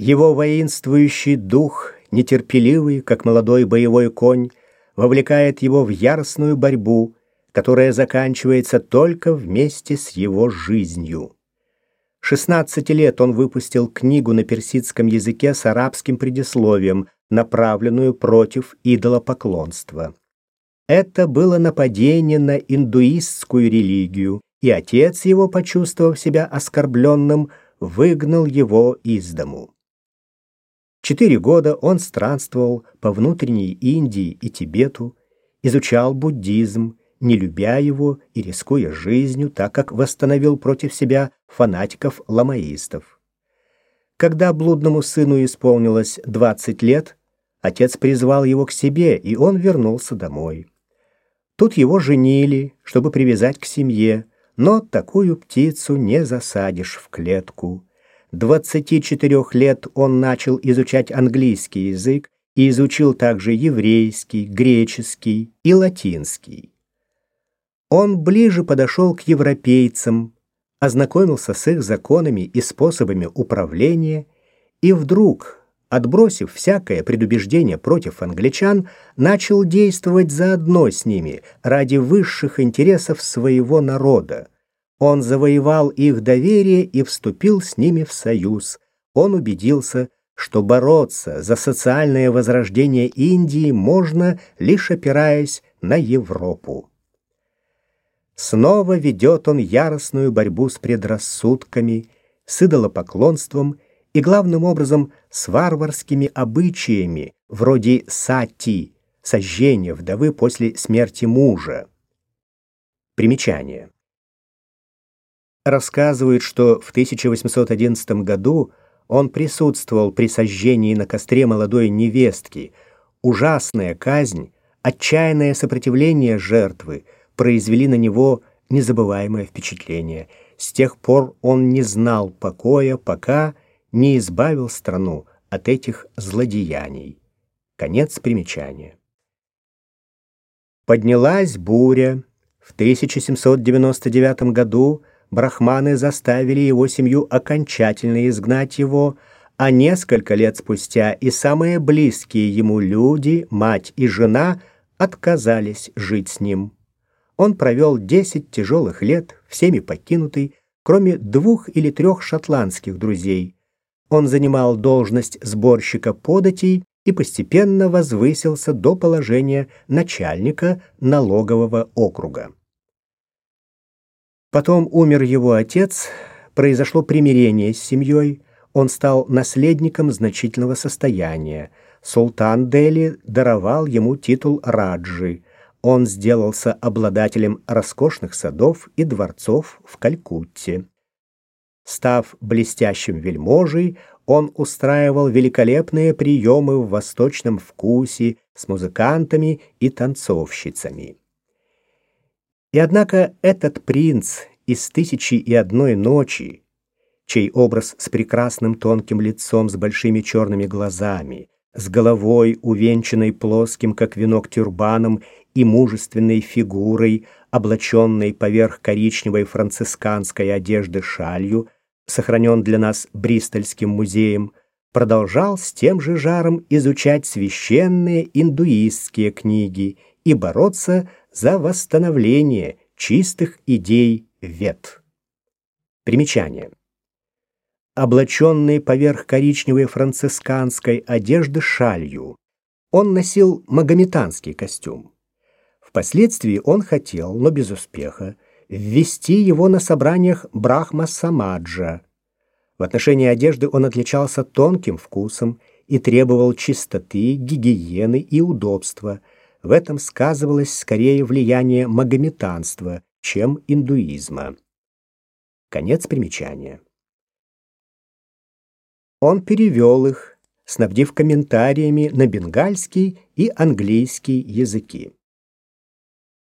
Его воинствующий дух, нетерпеливый, как молодой боевой конь, вовлекает его в яростную борьбу, которая заканчивается только вместе с его жизнью. 16 лет он выпустил книгу на персидском языке с арабским предисловием, направленную против идолопоклонства. Это было нападение на индуистскую религию, и отец его, почувствовав себя оскорбленным, выгнал его из дому. Четыре года он странствовал по внутренней Индии и Тибету, изучал буддизм, не любя его и рискуя жизнью, так как восстановил против себя фанатиков-ламаистов. Когда блудному сыну исполнилось 20 лет, отец призвал его к себе, и он вернулся домой. Тут его женили, чтобы привязать к семье, но такую птицу не засадишь в клетку. 24 лет он начал изучать английский язык и изучил также еврейский, греческий и латинский. Он ближе подошел к европейцам, ознакомился с их законами и способами управления, и вдруг, отбросив всякое предубеждение против англичан, начал действовать заодно с ними ради высших интересов своего народа. Он завоевал их доверие и вступил с ними в союз. Он убедился, что бороться за социальное возрождение Индии можно, лишь опираясь на Европу. Снова ведет он яростную борьбу с предрассудками, с идолопоклонством и, главным образом, с варварскими обычаями, вроде сати, сожжения вдовы после смерти мужа. Примечание. Рассказывают, что в 1811 году он присутствовал при сожжении на костре молодой невестки. Ужасная казнь, отчаянное сопротивление жертвы — произвели на него незабываемое впечатление. С тех пор он не знал покоя, пока не избавил страну от этих злодеяний. Конец примечания. Поднялась буря. В 1799 году брахманы заставили его семью окончательно изгнать его, а несколько лет спустя и самые близкие ему люди, мать и жена, отказались жить с ним. Он провел десять тяжелых лет, всеми покинутый, кроме двух или трех шотландских друзей. Он занимал должность сборщика податей и постепенно возвысился до положения начальника налогового округа. Потом умер его отец, произошло примирение с семьей, он стал наследником значительного состояния. Султан Дели даровал ему титул Раджи – он сделался обладателем роскошных садов и дворцов в Калькутте. Став блестящим вельможей, он устраивал великолепные приемы в восточном вкусе с музыкантами и танцовщицами. И однако этот принц из «Тысячи и одной ночи», чей образ с прекрасным тонким лицом с большими черными глазами, с головой, увенчанной плоским, как венок, тюрбаном и мужественной фигурой, облаченной поверх коричневой францисканской одежды шалью, сохранен для нас Бристольским музеем, продолжал с тем же жаром изучать священные индуистские книги и бороться за восстановление чистых идей вет. Примечание. Облаченный поверх коричневой францисканской одежды шалью, он носил магометанский костюм. Впоследствии он хотел, но без успеха, ввести его на собраниях Брахма Самаджа. В отношении одежды он отличался тонким вкусом и требовал чистоты, гигиены и удобства. В этом сказывалось скорее влияние магометанства, чем индуизма. Конец примечания. Он перевел их, снабдив комментариями на бенгальский и английский языки.